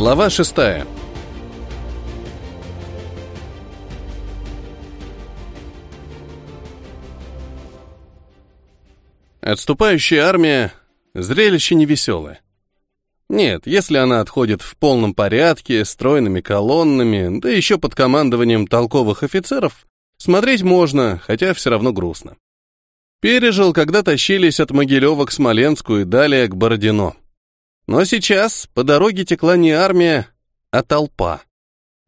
Глава шестая. Отступающая армия — зрелище невеселое. Нет, если она отходит в полном порядке, стройными колоннами, да еще под командованием толковых офицеров, смотреть можно, хотя все равно грустно. Пережил, когда тащились от Могилева к Смоленску и далее к Бородино. Но сейчас по дороге текла не армия, а толпа.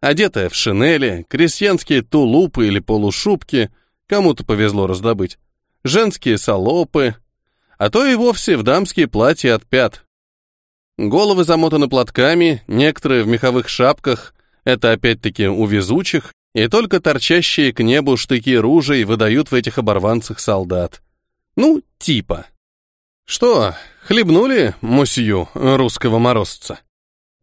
Одетая в шинели, крестьянские тулупы или полушубки, кому-то повезло раздобыть, женские салопы, а то и вовсе в дамские платья от пят. Головы замотаны платками, некоторые в меховых шапках, это опять-таки у везучих, и только торчащие к небу штыки ружей выдают в этих оборванцах солдат. Ну, типа. Что, хлебнули мусью русского морозца?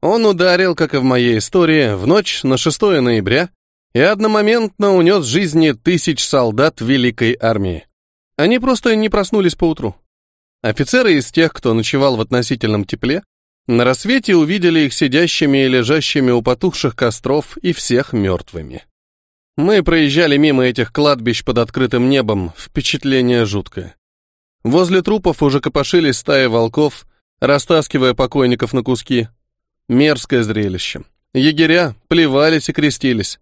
Он ударил, как и в моей истории, в ночь на 6 ноября и одномоментно унес жизни тысяч солдат Великой Армии. Они просто не проснулись поутру. Офицеры из тех, кто ночевал в относительном тепле, на рассвете увидели их сидящими и лежащими у потухших костров и всех мертвыми. Мы проезжали мимо этих кладбищ под открытым небом, впечатление жуткое. Возле трупов уже копошились стаи волков, растаскивая покойников на куски. Мерзкое зрелище. Егеря плевались и крестились.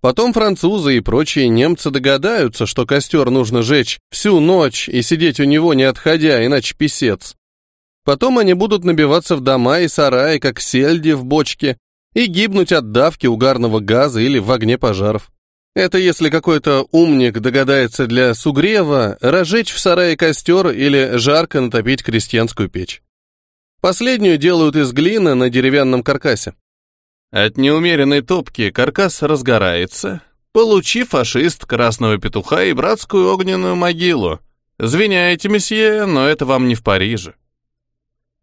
Потом французы и прочие немцы догадаются, что костер нужно жечь всю ночь и сидеть у него не отходя, иначе писец. Потом они будут набиваться в дома и сараи, как сельди в бочке, и гибнуть от давки угарного газа или в огне пожаров. Это если какой-то умник догадается для сугрева разжечь в сарае костер или жарко натопить крестьянскую печь. Последнюю делают из глины на деревянном каркасе. От неумеренной топки каркас разгорается, получив фашист красного петуха и братскую огненную могилу. Звиняете, месье, но это вам не в Париже.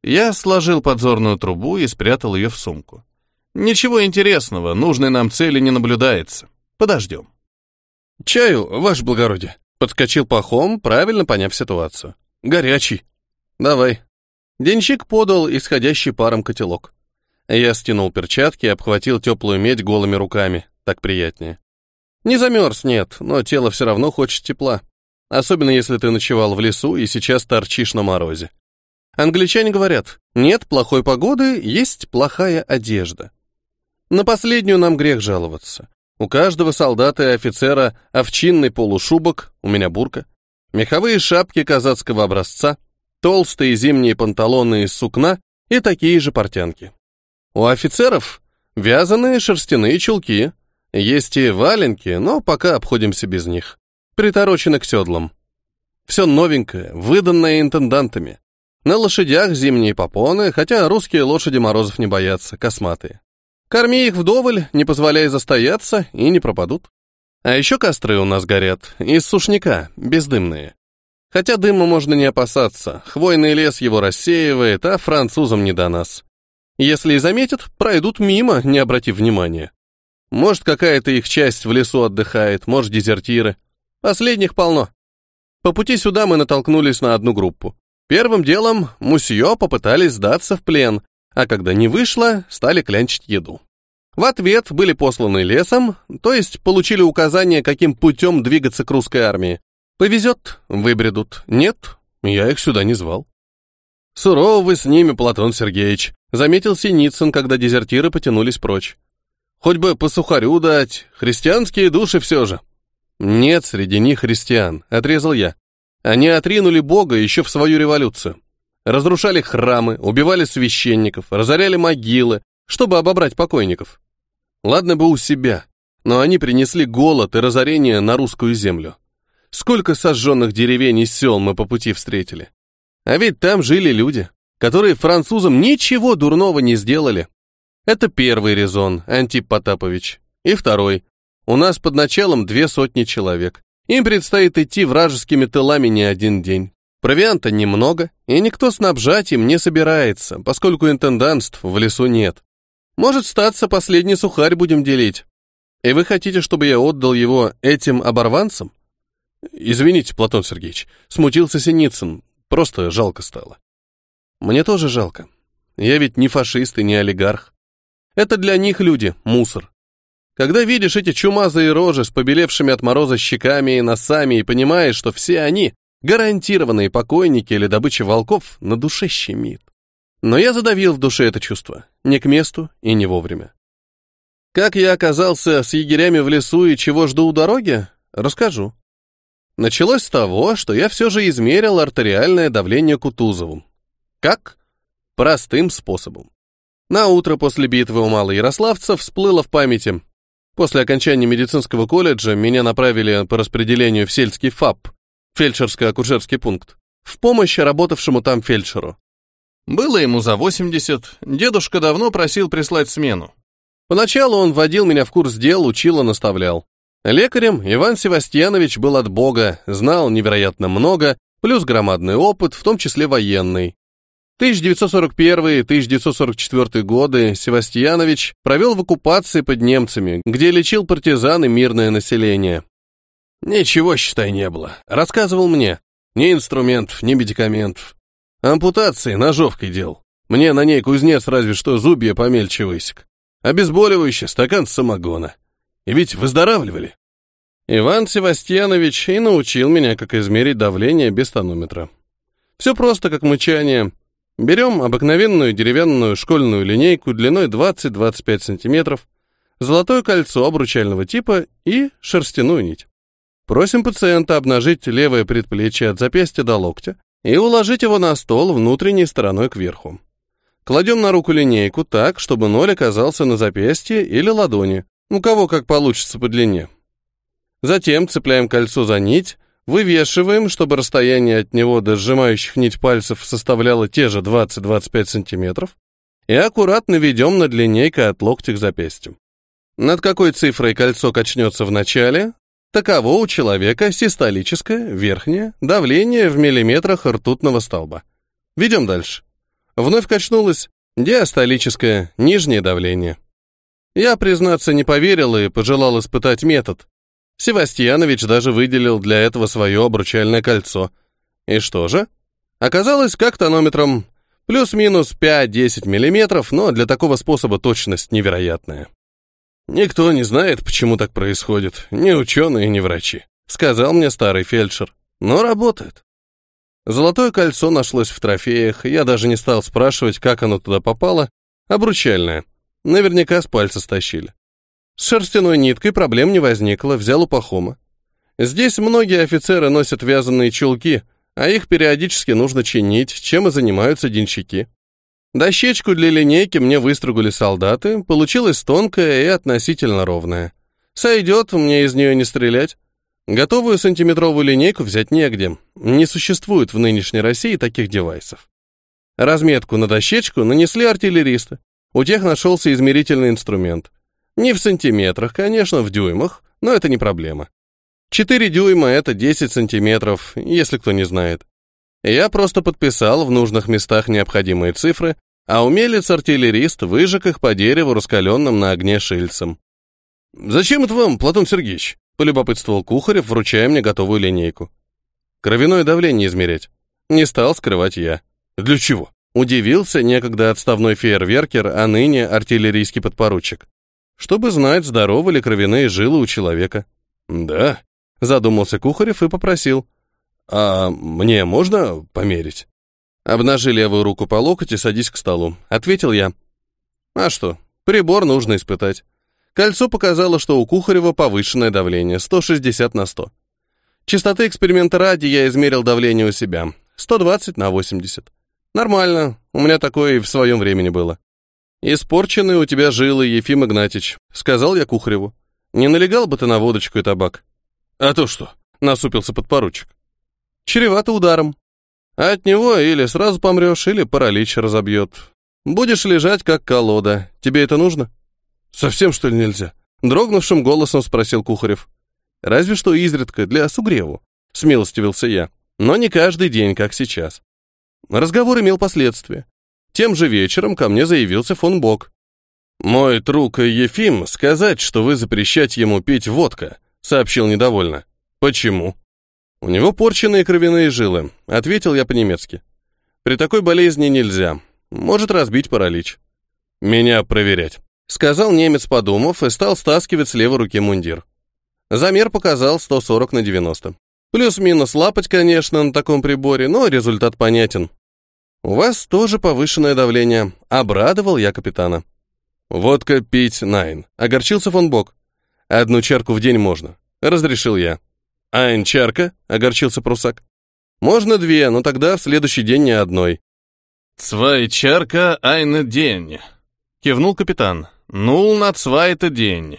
Я сложил подзорную трубу и спрятал ее в сумку. Ничего интересного, нужной нам цели не наблюдается. Подождем. Чаю, ваше благородие. Подскочил пахом, правильно поняв ситуацию. Горячий. Давай. Денщик подал исходящий паром котелок. Я стянул перчатки и обхватил теплую медь голыми руками. Так приятнее. Не замерз, нет, но тело все равно хочет тепла. Особенно если ты ночевал в лесу и сейчас торчишь на морозе. Англичане говорят, нет плохой погоды, есть плохая одежда. На последнюю нам грех жаловаться. У каждого солдата и офицера овчинный полушубок, у меня бурка, меховые шапки казацкого образца, толстые зимние панталоны из сукна и такие же портянки. У офицеров вязаные шерстяные чулки. Есть и валенки, но пока обходимся без них. Приторочены к седлам. Все новенькое, выданное интендантами. На лошадях зимние попоны, хотя русские лошади морозов не боятся, косматые. Корми их вдоволь, не позволяя застояться, и не пропадут. А еще костры у нас горят, из сушняка, бездымные. Хотя дыма можно не опасаться, хвойный лес его рассеивает, а французам не до нас. Если и заметят, пройдут мимо, не обратив внимания. Может, какая-то их часть в лесу отдыхает, может, дезертиры. Последних полно. По пути сюда мы натолкнулись на одну группу. Первым делом мусье попытались сдаться в плен, а когда не вышло, стали клянчить еду. В ответ были посланы лесом, то есть получили указание, каким путем двигаться к русской армии. Повезет, выбредут. Нет, я их сюда не звал. Сурово вы с ними, Платон Сергеевич, заметил Синицын, когда дезертиры потянулись прочь. Хоть бы по сухарю дать, христианские души все же. Нет среди них христиан, отрезал я. Они отринули Бога еще в свою революцию. Разрушали храмы, убивали священников, разоряли могилы, чтобы обобрать покойников. Ладно бы у себя, но они принесли голод и разорение на русскую землю. Сколько сожженных деревень и сел мы по пути встретили. А ведь там жили люди, которые французам ничего дурного не сделали. Это первый резон, Антип Потапович. И второй. У нас под началом две сотни человек. Им предстоит идти вражескими тылами не один день. Провианта немного, и никто снабжать им не собирается, поскольку интендантств в лесу нет. Может, статься последний сухарь будем делить. И вы хотите, чтобы я отдал его этим оборванцам? Извините, Платон Сергеевич, смутился Синицын, Просто жалко стало. Мне тоже жалко. Я ведь не фашист и не олигарх. Это для них люди, мусор. Когда видишь эти чумазые рожи с побелевшими от мороза щеками и носами и понимаешь, что все они гарантированные покойники или добыча волков, на душе щемит. Но я задавил в душе это чувство, не к месту и не вовремя. Как я оказался с егерями в лесу и чего жду у дороги, расскажу. Началось с того, что я все же измерил артериальное давление Кутузову. Как? Простым способом. На утро после битвы у Малоярославца всплыло в памяти. После окончания медицинского колледжа меня направили по распределению в сельский ФАП, фельдшерско-акушерский пункт, в помощь работавшему там фельдшеру. Было ему за 80, дедушка давно просил прислать смену. Поначалу он вводил меня в курс дел, учил и наставлял. Лекарем Иван Севастьянович был от Бога, знал невероятно много, плюс громадный опыт, в том числе военный. 1941-1944 годы Севастьянович провел в оккупации под немцами, где лечил партизан и мирное население. «Ничего, считай, не было», — рассказывал мне. «Ни инструментов, ни медикаментов. Ампутации ножовкой дел. Мне на ней кузнец разве что зубья помельче высек. Обезболивающее, стакан самогона. И ведь выздоравливали. Иван Севастьянович и научил меня, как измерить давление без тонометра. Все просто, как мычание. Берем обыкновенную деревянную школьную линейку длиной 20-25 см, золотое кольцо обручального типа и шерстяную нить. Просим пациента обнажить левое предплечье от запястья до локтя и уложить его на стол внутренней стороной кверху. Кладем на руку линейку так, чтобы ноль оказался на запястье или ладони, у кого как получится по длине. Затем цепляем кольцо за нить, вывешиваем, чтобы расстояние от него до сжимающих нить пальцев составляло те же 20-25 см, и аккуратно ведем над линейкой от локтя к запястью. Над какой цифрой кольцо качнется в начале, таково у человека систолическое, верхнее, давление в миллиметрах ртутного столба. Ведем дальше. Вновь качнулось диастолическое, нижнее давление. Я, признаться, не поверил и пожелал испытать метод. Севастьянович даже выделил для этого свое обручальное кольцо. И что же? Оказалось, как тонометром. Плюс-минус 5-10 миллиметров, но для такого способа точность невероятная. Никто не знает, почему так происходит, ни ученые, ни врачи, сказал мне старый фельдшер. Но работает. Золотое кольцо нашлось в трофеях, я даже не стал спрашивать, как оно туда попало. Обручальное. Наверняка с пальца стащили. С шерстяной ниткой проблем не возникло, взял у Пахома. Здесь многие офицеры носят вязаные чулки, а их периодически нужно чинить, чем и занимаются денщики. Дощечку для линейки мне выстругали солдаты, получилась тонкая и относительно ровная. Сойдет, мне из нее не стрелять. Готовую сантиметровую линейку взять негде. Не существует в нынешней России таких девайсов. Разметку на дощечку нанесли артиллеристы. У тех нашелся измерительный инструмент. Не в сантиметрах, конечно, в дюймах, но это не проблема. 4 дюйма — это 10 сантиметров, если кто не знает. Я просто подписал в нужных местах необходимые цифры, а умелец-артиллерист выжег их по дереву, раскаленным на огне шильцем. «Зачем это вам, Платон Сергеевич?» — полюбопытствовал Кухарев, вручая мне готовую линейку. «Кровяное давление измерять». Не стал скрывать я. «Для чего?» Удивился некогда отставной фейерверкер, а ныне артиллерийский подпоручик. Чтобы знать, здоровы ли кровяные жилы у человека. Да, задумался Кухарев и попросил. А мне можно померить? Обнажи левую руку по локоть и садись к столу, ответил я. А что, прибор нужно испытать. Кольцо показало, что у Кухарева повышенное давление, 160 на 100. Частоты эксперимента ради я измерил давление у себя, 120 на 80. Нормально, у меня такое и в своем времени было. Испорченные у тебя жилы, Ефим Игнатьич, сказал я Кухареву. Не налегал бы ты на водочку и табак? А то что? Насупился подпоручик. Чревато ударом. От него или сразу помрешь, или паралич разобьет. Будешь лежать, как колода. Тебе это нужно? Совсем, что ли, нельзя? Дрогнувшим голосом спросил Кухарев. Разве что изредка, для сугреву. Смилостивился я. Но не каждый день, как сейчас. Разговор имел последствия. Тем же вечером ко мне заявился фон Бок. «Мой друг Ефим сказать, что вы запрещать ему пить водка», сообщил недовольно. «Почему?» «У него порченные кровяные жилы», ответил я по-немецки. «При такой болезни нельзя. Может разбить паралич». «Меня проверять», Сказал немец, подумав, и стал стаскивать с левой руки мундир. Замер показал 140 на 90. Плюс-минус лапать, конечно, на таком приборе, но результат понятен. У вас тоже повышенное давление. Обрадовал я капитана. Водка пить найн. Огорчился фон Бок. Одну чарку в день можно. Разрешил я. Айн чарка? Огорчился прусак. Можно две, но тогда в следующий день не одной. Цвай чарка айн день. Кивнул капитан. Нул на цвайта день.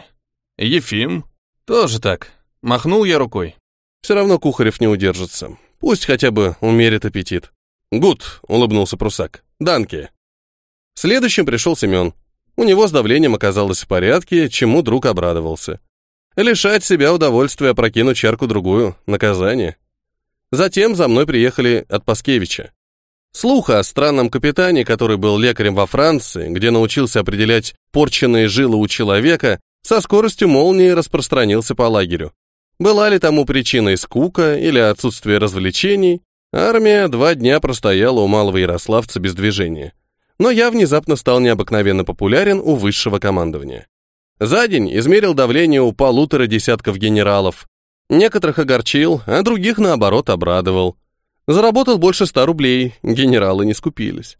Ефим? Тоже так. Махнул я рукой. Все равно Кухарев не удержится. Пусть хотя бы умерит аппетит. «Гуд», — улыбнулся прусак. «Данки». Следующим пришел Семен. У него с давлением оказалось в порядке, чему друг обрадовался. Лишать себя удовольствия прокинуть чарку-другую — наказание. Затем за мной приехали от Паскевича. Слуха о странном капитане, который был лекарем во Франции, где научился определять порченные жилы у человека, со скоростью молнии распространился по лагерю. Была ли тому причиной скука или отсутствие развлечений, армия два дня простояла у малого ярославца без движения. Но я внезапно стал необыкновенно популярен у высшего командования. За день измерил давление у полутора десятков генералов. Некоторых огорчил, а других, наоборот, обрадовал. Заработал больше ста рублей, генералы не скупились.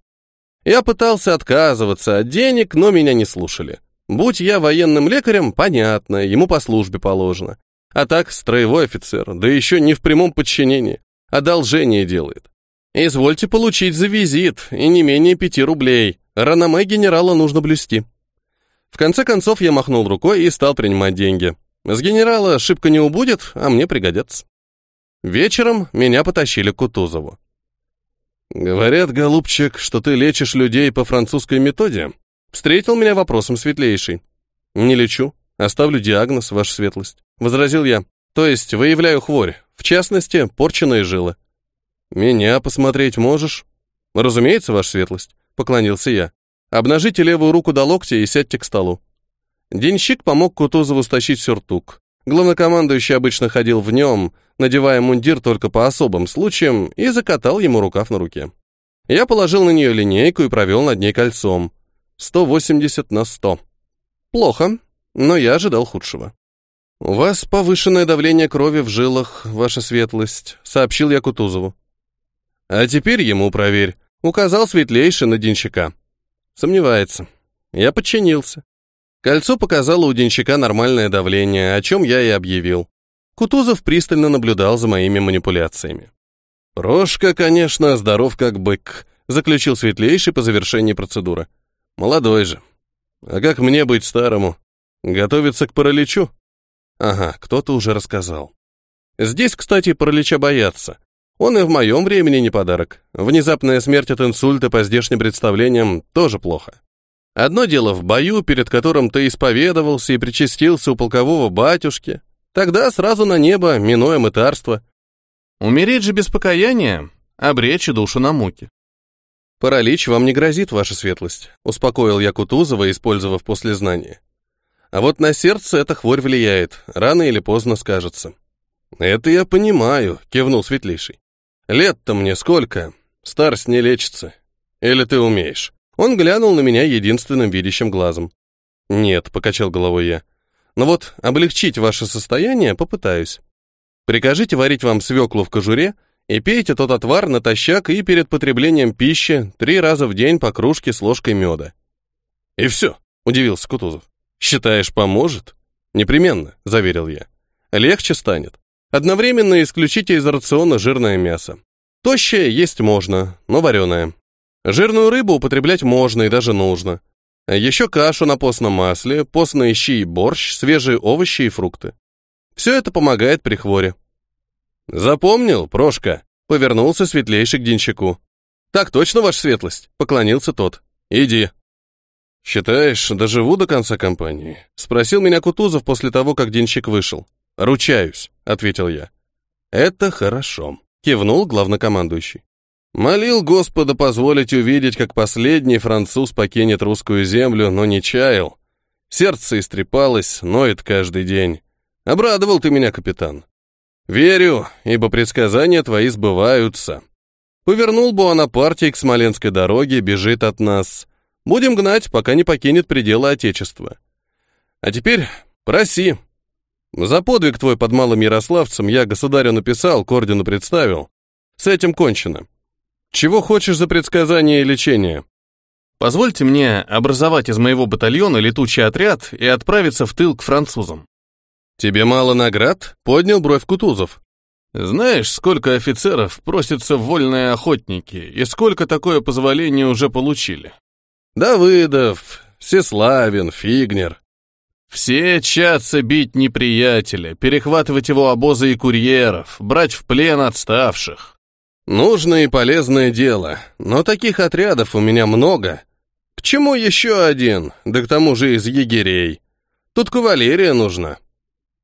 Я пытался отказываться от денег, но меня не слушали. Будь я военным лекарем, понятно, ему по службе положено. А так, строевой офицер, да еще не в прямом подчинении. Одолжение делает. Извольте получить за визит, и не менее пяти рублей. Рономе генерала нужно блюсти. В конце концов я махнул рукой и стал принимать деньги. С генерала ошибка не убудет, а мне пригодятся. Вечером меня потащили к Кутузову. «Говорят, голубчик, что ты лечишь людей по французской методе?» Встретил меня вопросом светлейший. «Не лечу, оставлю диагноз, ваша светлость. Возразил я. То есть выявляю хворь, в частности, порченые жилы. Меня посмотреть можешь? Разумеется, ваша светлость, поклонился я. Обнажите левую руку до локтя и сядьте к столу. Денщик помог Кутузову стащить сюртук. Главнокомандующий обычно ходил в нем, надевая мундир только по особым случаям, и закатал ему рукав на руке. Я положил на нее линейку и провел над ней кольцом. 180 на 100. Плохо, но я ожидал худшего. «У вас повышенное давление крови в жилах, ваша светлость», — сообщил я Кутузову. «А теперь ему проверь», — указал светлейший на денщика. Сомневается. Я подчинился. Кольцо показало у денщика нормальное давление, о чем я и объявил. Кутузов пристально наблюдал за моими манипуляциями. «Прошка, конечно, здоров как бык», — заключил светлейший по завершении процедуры. «Молодой же. А как мне быть старому? Готовиться к параличу?» Ага, кто-то уже рассказал. Здесь, кстати, паралича боятся. Он и в моем времени не подарок. Внезапная смерть от инсульта по здешним представлениям тоже плохо. Одно дело в бою, перед которым ты исповедовался и причастился у полкового батюшки. Тогда сразу на небо, минуя мытарство. Умереть же без покаяния, обречь душу на муки. «Паралич вам не грозит, ваша светлость», — успокоил я Кутузова, использовав послезнание. А вот на сердце эта хворь влияет, рано или поздно скажется. «Это я понимаю», — кивнул Светлейший. «Лет-то мне сколько? Старость не лечится. Или ты умеешь?» Он глянул на меня единственным видящим глазом. «Нет», — покачал головой я. «Но вот облегчить ваше состояние попытаюсь. Прикажите варить вам свеклу в кожуре и пейте тот отвар натощак и перед потреблением пищи три раза в день по кружке с ложкой меда». «И все», — удивился Кутузов. «Считаешь, поможет?» «Непременно», — заверил я. «Легче станет. Одновременно исключите из рациона жирное мясо. Тощее есть можно, но вареное. Жирную рыбу употреблять можно и даже нужно. Еще кашу на постном масле, постные щи и борщ, свежие овощи и фрукты. Все это помогает при хворе. «Запомнил, Прошка?» — повернулся светлейший к денщику. «Так точно, ваша светлость», — поклонился тот. «Иди». «Считаешь, доживу до конца кампании?» — спросил меня Кутузов после того, как денщик вышел. «Ручаюсь», — ответил я. «Это хорошо», — кивнул главнокомандующий. Молил Господа позволить увидеть, как последний француз покинет русскую землю, но не чаял. Сердце истрепалось, ноет каждый день. Обрадовал ты меня, капитан. Верю, ибо предсказания твои сбываются. Повернул бы он Буонапартий к Смоленской дороге, бежит от нас. Будем гнать, пока не покинет пределы Отечества. А теперь проси. За подвиг твой под Малым Ярославцем я государю написал, к ордену представил. С этим кончено. Чего хочешь за предсказание и лечение? Позвольте мне образовать из моего батальона летучий отряд и отправиться в тыл к французам. Тебе мало наград? Поднял бровь Кутузов. Знаешь, сколько офицеров просятся в вольные охотники, и сколько такое позволение уже получили? Давыдов, Сеславин, Фигнер. Все чатся бить неприятеля, перехватывать его обозы и курьеров, брать в плен отставших. Нужное и полезное дело, но таких отрядов у меня много. К чему еще один, да к тому же из егерей? Тут кавалерия нужна.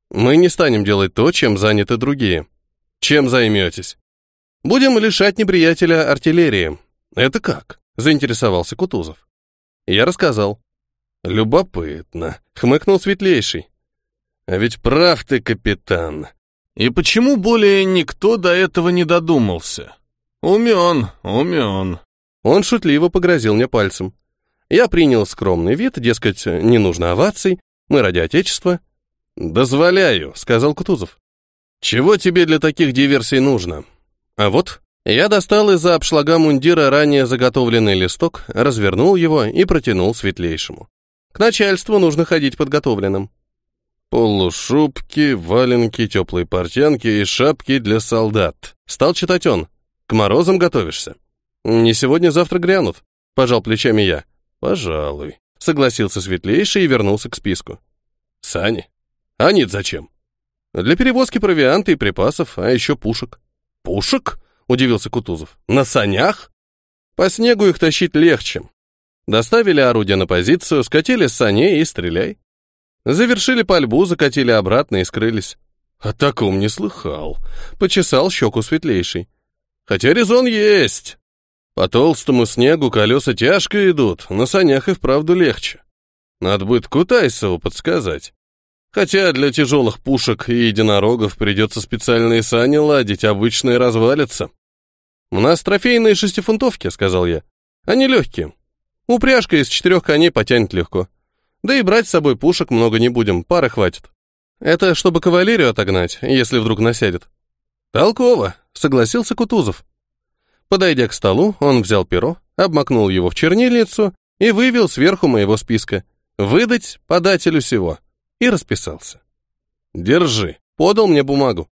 Мы не станем делать то, чем заняты другие. Чем займетесь? Будем лишать неприятеля артиллерии. Это как? Заинтересовался Кутузов. Я рассказал. Любопытно, хмыкнул Светлейший. А ведь прав ты, капитан. И почему более никто до этого не додумался? Умен, умен. Он шутливо погрозил мне пальцем. Я принял скромный вид, дескать, не нужно оваций, мы ради Отечества. «Дозволяю», — сказал Кутузов. «Чего тебе для таких диверсий нужно?» А вот я достал из-за обшлага мундира ранее заготовленный листок, развернул его и протянул светлейшему. К начальству нужно ходить подготовленным. Полушубки, валенки, теплые портянки и шапки для солдат. Стал читать он. К морозам готовишься? Не сегодня-завтра грянут. Пожал плечами я. Пожалуй. Согласился светлейший и вернулся к списку. Сани. А нет, зачем? Для перевозки провианта и припасов, а еще пушек. Пушек? Удивился Кутузов. На санях? По снегу их тащить легче. Доставили орудие на позицию, скатили с саней и стреляй. Завершили пальбу, закатили обратно и скрылись. О таком не слыхал. Почесал щеку светлейший. Хотя резон есть. По толстому снегу колеса тяжко идут, на санях и вправду легче. Надо будет Кутайсову подсказать. Хотя для тяжелых пушек и единорогов придется специальные сани ладить, обычные развалятся. «У нас трофейные шестифунтовки», — сказал я. «Они легкие, Упряжка из четырех коней потянет легко. Да и брать с собой пушек много не будем, пары хватит. Это чтобы кавалерию отогнать, если вдруг насядет. Толково, согласился Кутузов. Подойдя к столу, он взял перо, обмакнул его в чернильницу и вывел сверху моего списка «Выдать подателю всего» и расписался. «Держи», — подал мне бумагу.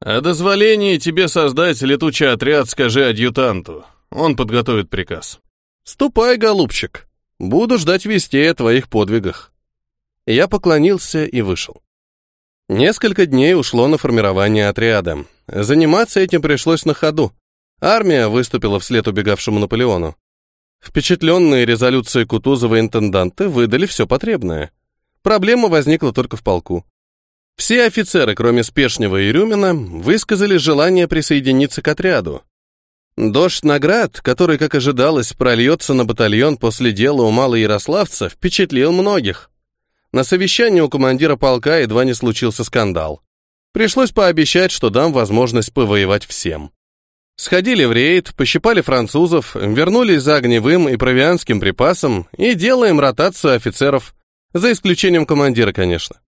«О дозволении тебе создать летучий отряд скажи адъютанту. Он подготовит приказ». «Ступай, голубчик. Буду ждать вестей о твоих подвигах». Я поклонился и вышел. Несколько дней ушло на формирование отряда. Заниматься этим пришлось на ходу. Армия выступила вслед убегавшему Наполеону. Впечатленные резолюции Кутузова интенданты выдали все потребное. Проблема возникла только в полку. Все офицеры, кроме Спешнего и Рюмина, высказали желание присоединиться к отряду. Дождь наград, который, как ожидалось, прольется на батальон после дела у Малоярославца, впечатлил многих. На совещании у командира полка едва не случился скандал. Пришлось пообещать, что дам возможность повоевать всем. Сходили в рейд, пощипали французов, вернулись за огневым и провианским припасом и делаем ротацию офицеров, за исключением командира, конечно.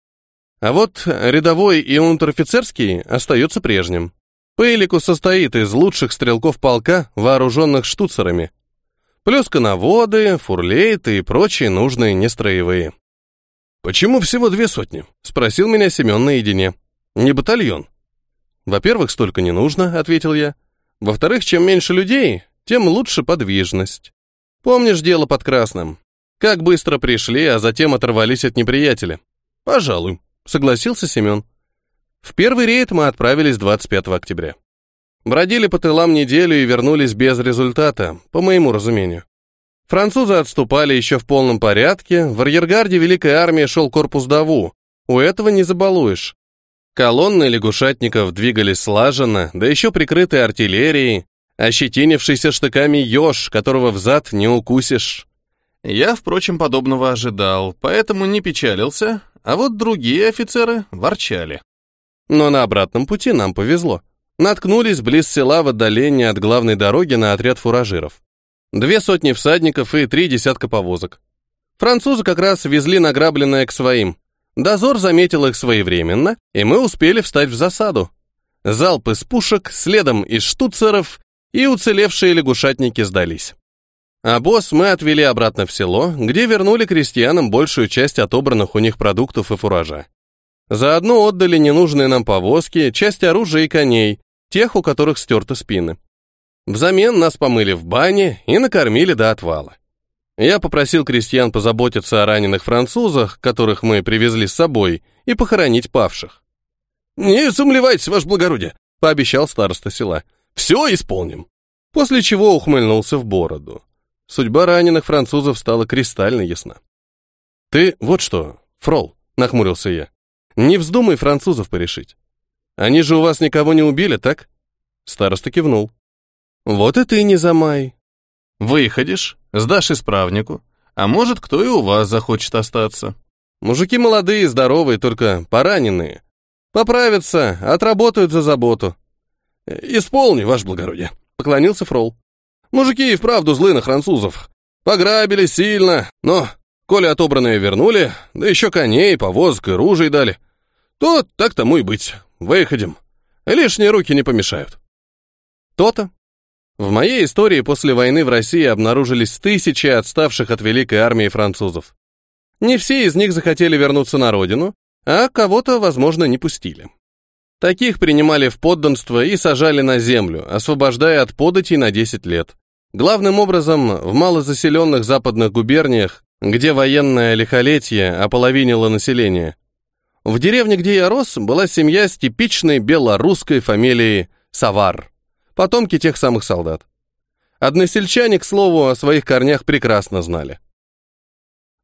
А вот рядовой и унтер-офицерский остаются прежним. Пейлику состоит из лучших стрелков полка, вооруженных штуцерами. Плюс коноводы, фурлейты и прочие нужные нестроевые. «Почему всего две сотни?» — спросил меня Семен наедине. «Не батальон». «Во-первых, столько не нужно», — ответил я. «Во-вторых, чем меньше людей, тем лучше подвижность. Помнишь дело под Красным? Как быстро пришли, а затем оторвались от неприятеля?» «Пожалуй», — согласился Семен. В первый рейд мы отправились 25 октября. Бродили по тылам неделю и вернулись без результата, по моему разумению. Французы отступали еще в полном порядке, в арьергарде Великой Армии шел корпус Даву. У этого не забалуешь. Колонны лягушатников двигались слаженно, да еще прикрытые артиллерией, ощетинившийся штыками еж, которого взад не укусишь. Я, впрочем, подобного ожидал, поэтому не печалился, а вот другие офицеры ворчали. Но на обратном пути нам повезло. Наткнулись близ села в отдалении от главной дороги на отряд фуражиров. Две сотни всадников и три десятка повозок. Французы как раз везли награбленное к своим. Дозор заметил их своевременно, и мы успели встать в засаду. Залп из пушек, следом из штуцеров, и уцелевшие лягушатники сдались. А босс мы отвели обратно в село, где вернули крестьянам большую часть отобранных у них продуктов и фуража. Заодно отдали ненужные нам повозки, часть оружия и коней, тех, у которых стерты спины. Взамен нас помыли в бане и накормили до отвала. Я попросил крестьян позаботиться о раненых французах, которых мы привезли с собой, и похоронить павших. «Не сумлевайтесь, ваше благородие», — пообещал староста села. «Все исполним». После чего ухмыльнулся в бороду. Судьба раненых французов стала кристально ясна. «Ты вот что, фрол», — нахмурился я, — «не вздумай французов порешить. Они же у вас никого не убили, так?» Староста кивнул. «Вот и ты не замай. Выходишь, сдашь исправнику, а может, кто и у вас захочет остаться. Мужики молодые, здоровые, только пораненные. Поправятся, отработают за заботу. Исполни, ваше благородие, поклонился Фрол. Мужики и вправду злы на французов. Пограбили сильно, но, коли отобранные вернули, да еще коней, повозок и ружей дали, то так тому и быть. Выходим. Лишние руки не помешают. То-то. В моей истории после войны в России обнаружились тысячи отставших от великой армии французов. Не все из них захотели вернуться на родину, а кого-то, возможно, не пустили. Таких принимали в подданство и сажали на землю, освобождая от податей на 10 лет. Главным образом, в малозаселенных западных губерниях, где военное лихолетие ополовинило население. В деревне, где я рос, была семья с типичной белорусской фамилией Савар потомки тех самых солдат. Односельчане, к слову, о своих корнях прекрасно знали.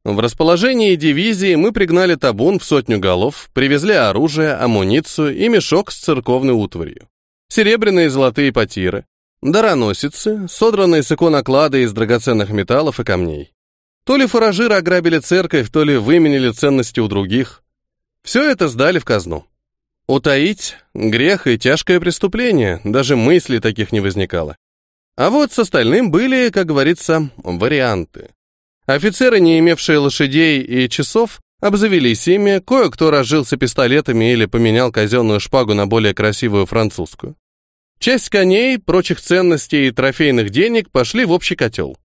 В расположении дивизии мы пригнали табун в сотню голов, привезли оружие, амуницию и мешок с церковной утварью. Серебряные и золотые потиры, дароносицы, содранные с икон оклады из драгоценных металлов и камней. То ли фуражиры ограбили церковь, то ли выменили ценности у других. Все это сдали в казну. Утаить — грех и тяжкое преступление, даже мысли таких не возникало. А вот с остальным были, как говорится, варианты. Офицеры, не имевшие лошадей и часов, обзавелись ими, кое-кто разжился пистолетами или поменял казенную шпагу на более красивую французскую. Часть коней, прочих ценностей и трофейных денег пошли в общий котел.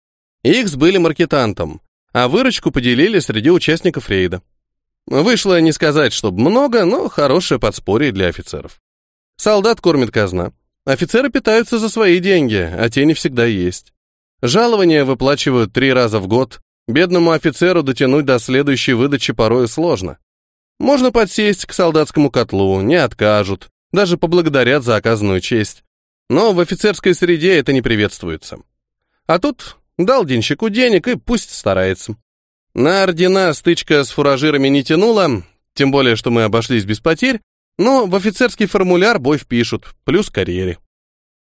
Их сбыли маркетантам, а выручку поделили среди участников рейда. Вышло не сказать, чтобы много, но хорошее подспорье для офицеров. Солдат кормит казна. Офицеры питаются за свои деньги, а те не всегда есть. Жалования выплачивают три раза в год. Бедному офицеру дотянуть до следующей выдачи порой сложно. Можно подсесть к солдатскому котлу, не откажут, даже поблагодарят за оказанную честь. Но в офицерской среде это не приветствуется. А тут дал денщику денег и пусть старается. На ордена стычка с фуражирами не тянула, тем более, что мы обошлись без потерь, но в офицерский формуляр бой впишут, плюс карьере.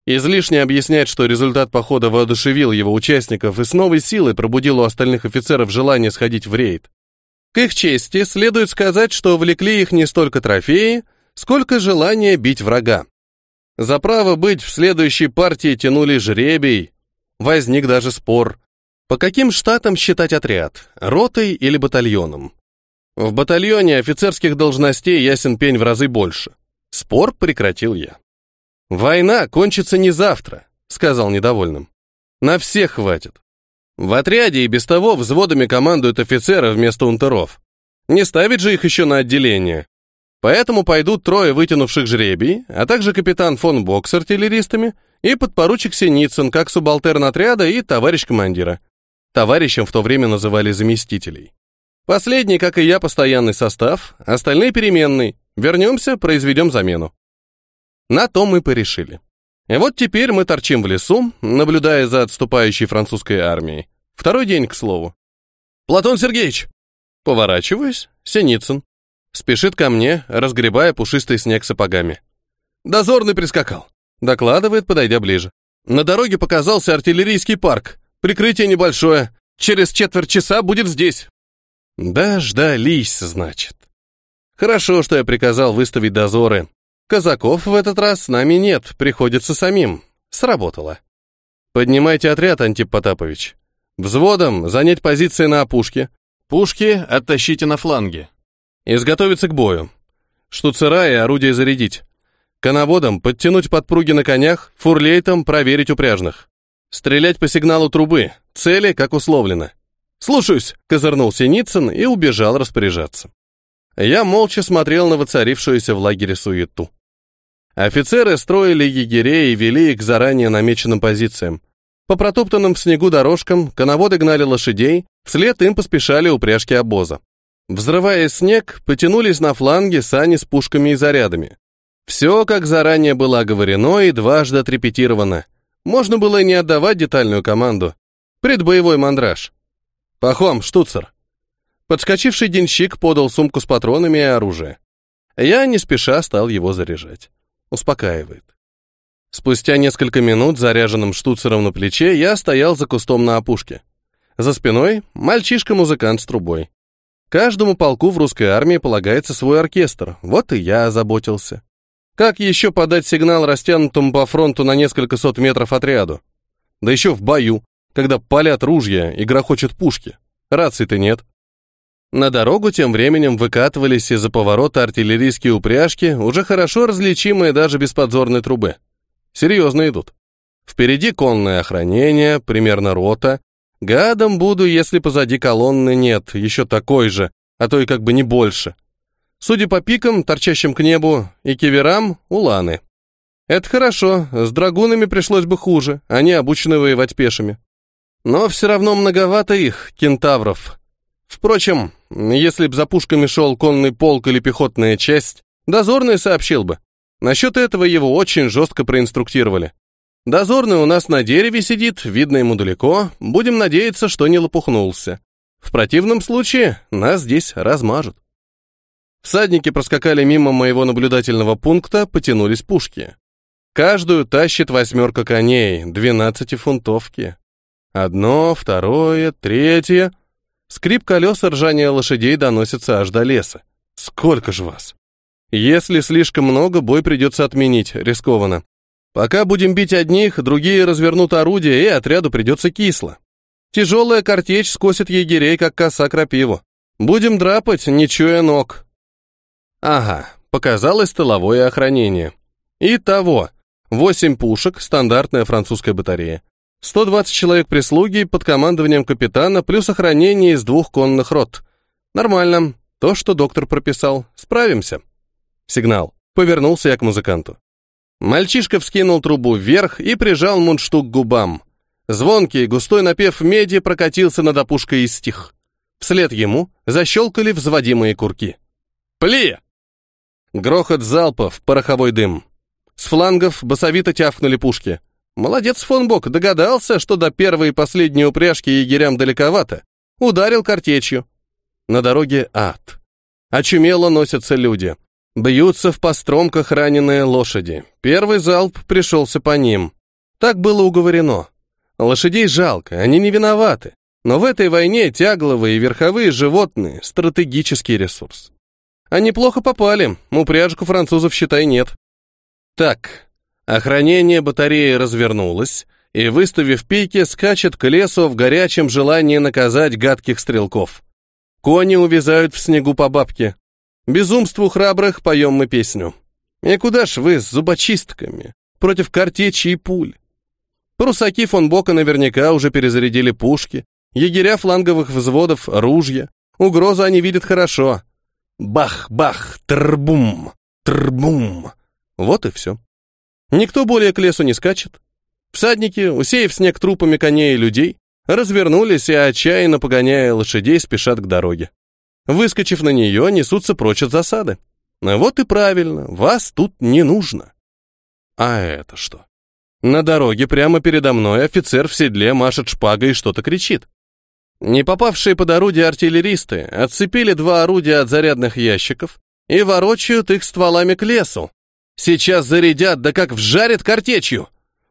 Излишне объяснять, что результат похода воодушевил его участников и с новой силой пробудил у остальных офицеров желание сходить в рейд. К их чести следует сказать, что влекли их не столько трофеи, сколько желание бить врага. За право быть в следующей партии тянули жребий. Возник даже спор, по каким штатам считать отряд? Ротой или батальоном? В батальоне офицерских должностей ясен пень в разы больше. Спор прекратил я. «Война кончится не завтра», — сказал недовольным. «На всех хватит. В отряде и без того взводами командуют офицеры вместо унтеров. Не ставить же их еще на отделение. Поэтому пойдут трое вытянувших жребий, а также капитан фон Бок с артиллеристами и подпоручик Синицын как субалтерн отряда и товарищ командира. Товарищем в то время называли заместителей. Последний, как и я, постоянный состав, остальные переменный. Вернемся, произведем замену. На то мы порешили. И вот теперь мы торчим в лесу, наблюдая за отступающей французской армией. Второй день, к слову. «Платон Сергеевич!» Поворачиваюсь, Синицын. Спешит ко мне, разгребая пушистый снег сапогами. «Дозорный прискакал», — докладывает, подойдя ближе. На дороге показался артиллерийский парк. Прикрытие небольшое. Через четверть часа будет здесь. Дождались, значит. Хорошо, что я приказал выставить дозоры. Казаков в этот раз с нами нет, приходится самим. Сработало. Поднимайте отряд, Антип Потапович. Взводом занять позиции на опушке. Пушки оттащите на фланги. Изготовиться к бою. Штуцера и орудия зарядить. Коноводом подтянуть подпруги на конях, фурлейтом проверить упряжных. Стрелять по сигналу трубы. Цели, как условлено. «Слушаюсь», — козырнул Синицын и убежал распоряжаться. Я молча смотрел на воцарившуюся в лагере суету. Офицеры строили егерей и вели их к заранее намеченным позициям. По протоптанным в снегу дорожкам коноводы гнали лошадей, вслед им поспешали упряжки обоза. Взрывая снег, потянулись на фланге сани с пушками и зарядами. Все, как заранее было оговорено и дважды отрепетировано. Можно было не отдавать детальную команду. Предбоевой мандраж. «Пахом, штуцер!» Подскочивший денщик подал сумку с патронами и оружием. Я не спеша стал его заряжать. Успокаивает. Спустя несколько минут заряженным штуцером на плече я стоял за кустом на опушке. За спиной мальчишка-музыкант с трубой. Каждому полку в русской армии полагается свой оркестр, вот и я озаботился. Как еще подать сигнал растянутому по фронту на несколько сот метров отряду? Да еще в бою, когда палят ружья и грохочут пушки. Рации-то нет. На дорогу тем временем выкатывались из-за поворота артиллерийские упряжки, уже хорошо различимые даже без подзорной трубы. Серьезно идут. Впереди конное охранение, примерно рота. Гадом буду, если позади колонны нет, еще такой же, а то и как бы не больше. Судя по пикам, торчащим к небу, и киверам — уланы. Это хорошо, с драгунами пришлось бы хуже, они обучены воевать пешими. Но все равно многовато их, кентавров. Впрочем, если б за пушками шел конный полк или пехотная часть, дозорный сообщил бы. Насчет этого его очень жестко проинструктировали. Дозорный у нас на дереве сидит, видно ему далеко, будем надеяться, что не лопухнулся. В противном случае нас здесь размажут. Всадники проскакали мимо моего наблюдательного пункта, потянулись пушки. Каждую тащит восьмерка коней, двенадцатифунтовки. Одно, второе, третье. Скрип колес и ржание лошадей доносится аж до леса. Сколько же вас? Если слишком много, бой придется отменить, рискованно. Пока будем бить одних, другие развернут орудие, и отряду придется кисло. Тяжелая картечь скосит егерей, как коса крапиву. Будем драпать, не чуя ног. Ага, показалось тыловое охранение. Итого, восемь пушек, стандартная французская батарея. 120 человек прислуги под командованием капитана плюс охранение из двух конных рот. Нормально. То, что доктор прописал. Справимся. Сигнал. Повернулся я к музыканту. Мальчишка вскинул трубу вверх и прижал мундштук к губам. Звонкий, густой напев меди прокатился над опушкой и стих. Вслед ему защелкали взводимые курки. «Пли!» Грохот залпов, пороховой дым. С флангов басовито тявкнули пушки. Молодец фон Бок, догадался, что до первой и последней упряжки егерям далековато. Ударил картечью. На дороге ад. Очумело носятся люди. Бьются в постромках раненые лошади. Первый залп пришелся по ним. Так было уговорено. Лошадей жалко, они не виноваты. Но в этой войне тягловые и верховые животные – стратегический ресурс. Они плохо попали, упряжку французов, считай, нет. Так, охранение батареи развернулось и, выставив пики, скачет к лесу в горячем желании наказать гадких стрелков. Кони увязают в снегу по бабке. Безумству храбрых поем мы песню. И куда ж вы с зубочистками? Против картечи и пуль. Прусаки фон Бока наверняка уже перезарядили пушки, егеря фланговых взводов — ружья. Угрозу они видят хорошо. Бах-бах, трбум, трбум. Вот и все. Никто более к лесу не скачет. Всадники, усеяв снег трупами коней и людей, развернулись и, отчаянно погоняя лошадей, спешат к дороге. Выскочив на нее, несутся прочь от засады. Вот и правильно, вас тут не нужно. А это что? На дороге прямо передо мной офицер в седле машет шпагой и что-то кричит. Не попавшие под орудие артиллеристы отцепили два орудия от зарядных ящиков и ворочают их стволами к лесу. Сейчас зарядят, да как вжарят картечью.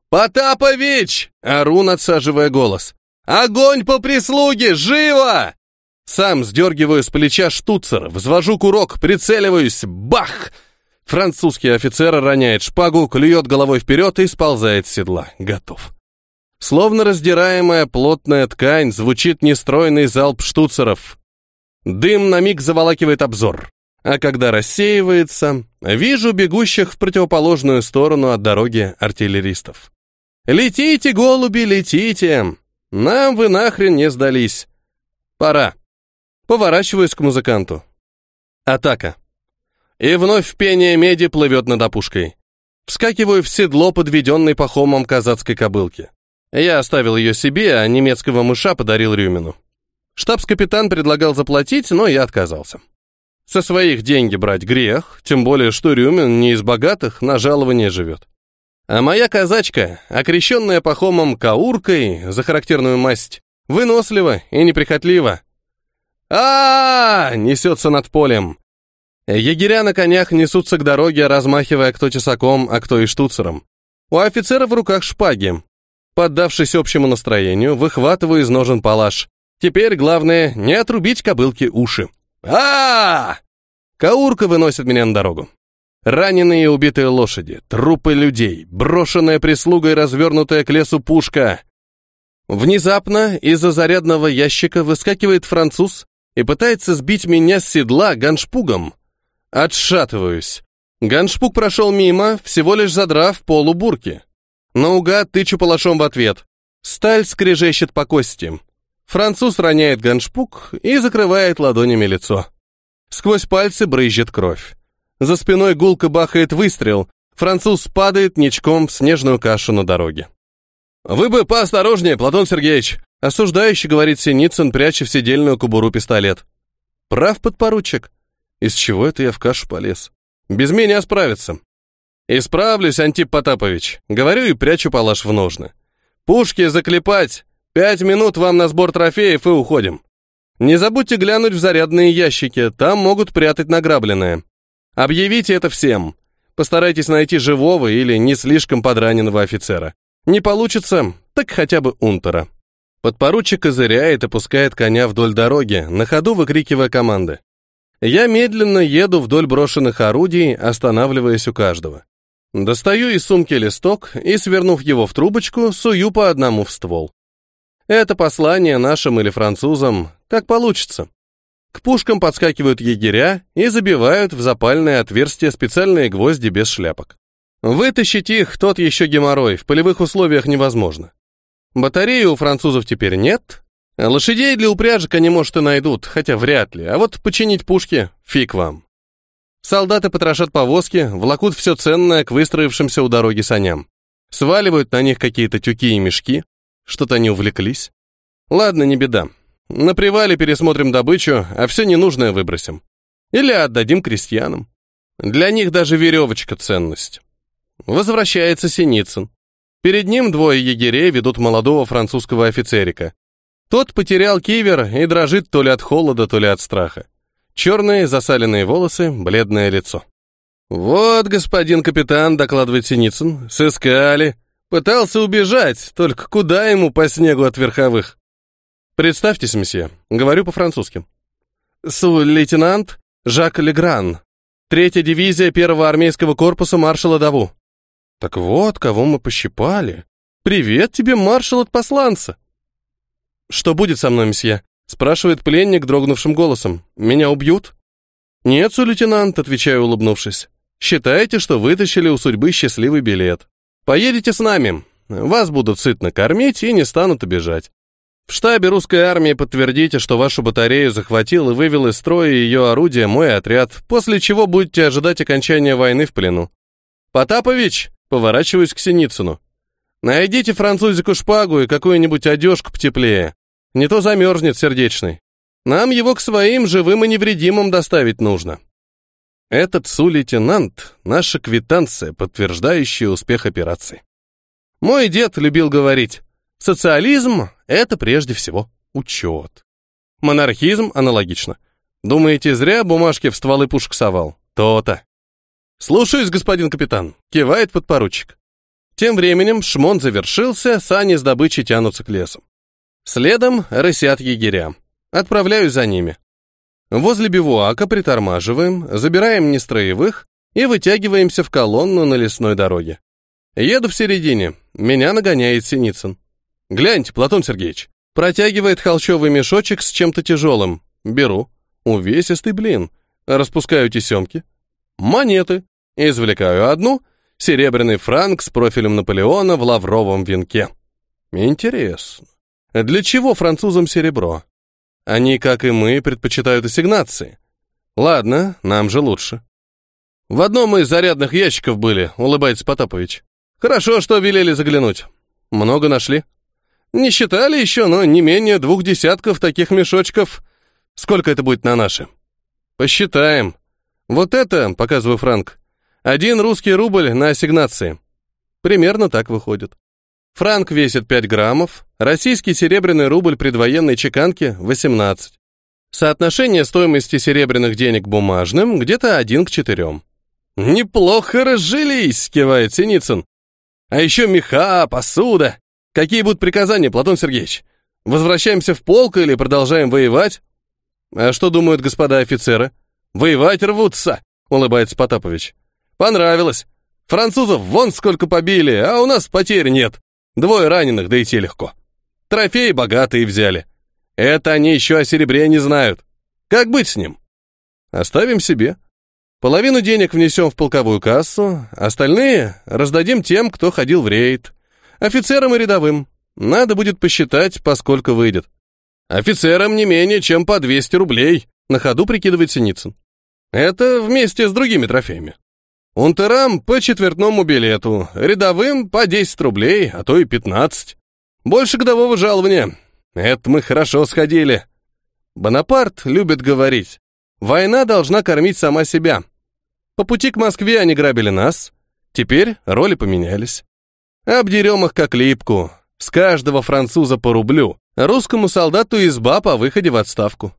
«Потапович!» — ору, надсаживая голос. «Огонь по прислуге! Живо!» Сам сдергиваю с плеча штуцер, взвожу курок, прицеливаюсь. Бах! Французский офицер роняет шпагу, клюет головой вперед и сползает с седла. Готов. Словно раздираемая плотная ткань, звучит нестройный залп штуцеров. Дым на миг заволакивает обзор. А когда рассеивается, вижу бегущих в противоположную сторону от дороги артиллеристов. «Летите, голуби, летите! Нам вы нахрен не сдались! Пора!» Поворачиваюсь к музыканту. Атака. И вновь пение меди плывет над опушкой. Вскакиваю в седло, подведенной пахомом казацкой кобылки. Я оставил ее себе, а немецкого мыша подарил Рюмину. Штабс-капитан предлагал заплатить, но я отказался. Со своих деньги брать грех, тем более, что Рюмин не из богатых, на жалование живет. А моя казачка, окрещенная пахомом кауркой за характерную масть, вынослива и неприхотлива. а, -а, -а несется над полем. Егеря на конях несутся к дороге, размахивая кто тесаком, а кто и штуцером. У офицера в руках шпаги. Поддавшись общему настроению, выхватываю из ножен палаш. Теперь главное не отрубить кобылке уши а, Каурка выносит меня на дорогу. Раненые и убитые лошади, трупы людей, брошенная прислуга и развернутая к лесу пушка. Внезапно из-за зарядного ящика выскакивает француз и пытается сбить меня с седла ганшпугом. Отшатываюсь. Ганшпуг прошел мимо, всего лишь задрав полу бурки. Наугад тычу палашом в ответ. Сталь скрежещет по кости. Француз роняет ганшпук и закрывает ладонями лицо. Сквозь пальцы брызжет кровь. За спиной гулко бахает выстрел. Француз падает ничком в снежную кашу на дороге. «Вы бы поосторожнее, Платон Сергеевич!» Осуждающий, говорит Синицын, пряча в седельную кобуру пистолет. «Прав, подпоручик. Из чего это я в кашу полез? Без меня справиться». «Исправлюсь, Антип Потапович», — говорю и прячу палаш в ножны. «Пушки заклепать, Пять минут вам на сбор трофеев и уходим. Не забудьте глянуть в зарядные ящики, там могут прятать награбленное. Объявите это всем. Постарайтесь найти живого или не слишком подраненного офицера. Не получится, так хотя бы унтера. Подпоручик козыряет и пускает коня вдоль дороги, на ходу выкрикивая команды. Я медленно еду вдоль брошенных орудий, останавливаясь у каждого. Достаю из сумки листок и, свернув его в трубочку, сую по одному в ствол. Это послание нашим или французам, как получится. К пушкам подскакивают егеря и забивают в запальное отверстие специальные гвозди без шляпок. Вытащить их тот еще геморрой, в полевых условиях невозможно. Батареи у французов теперь нет, лошадей для упряжек они, может, и найдут, хотя вряд ли, а вот починить пушки — фиг вам. Солдаты потрошат повозки, влакут все ценное к выстроившимся у дороги саням. Сваливают на них какие-то тюки и мешки, что-то они увлеклись. Ладно, не беда. На привале пересмотрим добычу, а все ненужное выбросим. Или отдадим крестьянам. Для них даже веревочка ценность. Возвращается Синицын. Перед ним двое егерей ведут молодого французского офицерика. Тот потерял кивер и дрожит то ли от холода, то ли от страха. Черные засаленные волосы, бледное лицо. «Вот, господин капитан», — докладывает Синицын, — «сыскали. Пытался убежать, только куда ему по снегу от верховых? Представьтесь, месье, говорю по-французски. Су-лейтенант Жак Легран, третья дивизия первого армейского корпуса маршала Даву. Так вот, кого мы пощипали. Привет тебе, маршал от посланца. Что будет со мной, месье? Спрашивает пленник дрогнувшим голосом. Меня убьют? Нет, су-лейтенант, отвечаю, улыбнувшись. Считайте, что вытащили у судьбы счастливый билет. Поедете с нами. Вас будут сытно кормить и не станут обижать. В штабе русской армии подтвердите, что вашу батарею захватил и вывел из строя ее орудие мой отряд, после чего будете ожидать окончания войны в плену. Потапович, поворачиваюсь к Синицыну. Найдите французику шпагу и какую-нибудь одежку потеплее. Не то замерзнет сердечный. Нам его к своим живым и невредимым доставить нужно. Этот су-лейтенант — наша квитанция, подтверждающая успех операции. Мой дед любил говорить, социализм — это прежде всего учет. Монархизм аналогично. Думаете, зря бумажки в стволы пушек совал? То-то. «Слушаюсь, господин капитан», — кивает подпоручик. Тем временем шмон завершился, сани с добычей тянутся к лесу. Следом рысят егеря. Отправляюсь за ними. Возле бивуака притормаживаем, забираем нестроевых и вытягиваемся в колонну на лесной дороге. Еду в середине, меня нагоняет Синицын. Гляньте, Платон Сергеевич. Протягивает холщовый мешочек с чем-то тяжелым. Беру. Увесистый блин. Распускаю тесемки. Монеты. Извлекаю одну. Серебряный франк с профилем Наполеона в лавровом венке. Интересно. Для чего французам серебро? Они, как и мы, предпочитают ассигнации. Ладно, нам же лучше. В одном из зарядных ящиков были, улыбается Потапович. Хорошо, что велели заглянуть. Много нашли? Не считали еще, но не менее двух десятков таких мешочков. Сколько это будет на наши? Посчитаем. Вот это, показываю Франк, один русский рубль на ассигнации. Примерно так выходит. Франк весит 5 граммов, российский серебряный рубль предвоенной чеканки – 18. Соотношение стоимости серебряных денег бумажным где-то 1 к 4. «Неплохо разжились», – кивает Синицын. «А еще меха, посуда. Какие будут приказания, Платон Сергеевич? Возвращаемся в полк или продолжаем воевать?» «А что думают господа офицеры?» «Воевать рвутся», — улыбается Потапович. «Понравилось. Французов вон сколько побили, а у нас потерь нет. Двое раненых, да и легко. Трофеи богатые взяли. Это они еще о серебре не знают. Как быть с ним? Оставим себе. Половину денег внесем в полковую кассу, остальные раздадим тем, кто ходил в рейд. Офицерам и рядовым. Надо будет посчитать, поскольку выйдет. Офицерам не менее, чем по 200 рублей, на ходу прикидывает Синицын. Это вместе с другими трофеями. Унтерам по четвертному билету, рядовым по 10 рублей, а то и 15. Больше годового жалования. Это мы хорошо сходили. Бонапарт любит говорить, война должна кормить сама себя. По пути к Москве они грабили нас, теперь роли поменялись. Обдерем их как липку, с каждого француза по рублю, русскому солдату изба по выходе в отставку.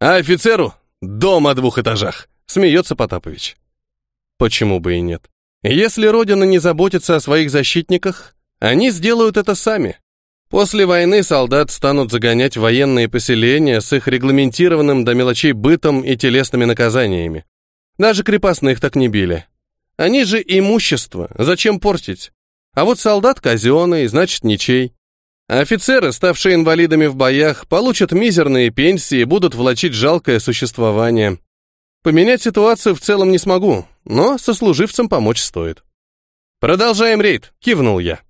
А офицеру дом о двух этажах, смеется Потапович. Почему бы и нет? Если Родина не заботится о своих защитниках, они сделают это сами. После войны солдат станут загонять военные поселения с их регламентированным до мелочей бытом и телесными наказаниями. Даже крепостных так не били. Они же имущество, зачем портить? А вот солдат казенный, значит ничей. А офицеры, ставшие инвалидами в боях, получат мизерные пенсии и будут влачить жалкое существование. Поменять ситуацию в целом не смогу, но сослуживцам помочь стоит. «Продолжаем рейд», — кивнул я.